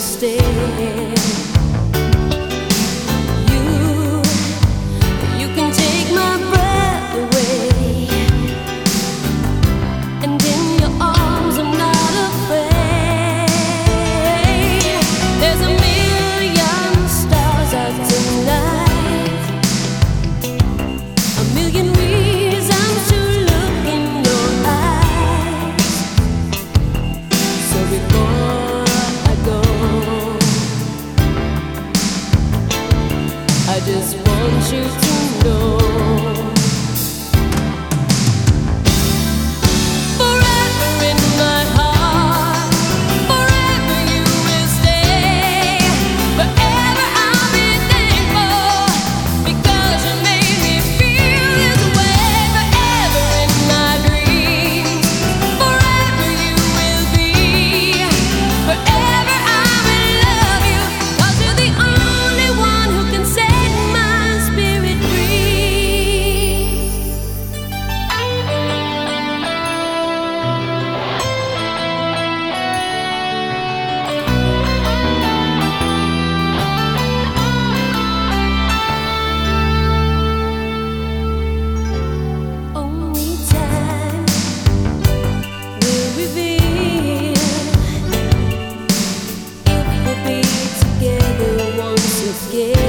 stay. I just want you to know.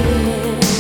yeah.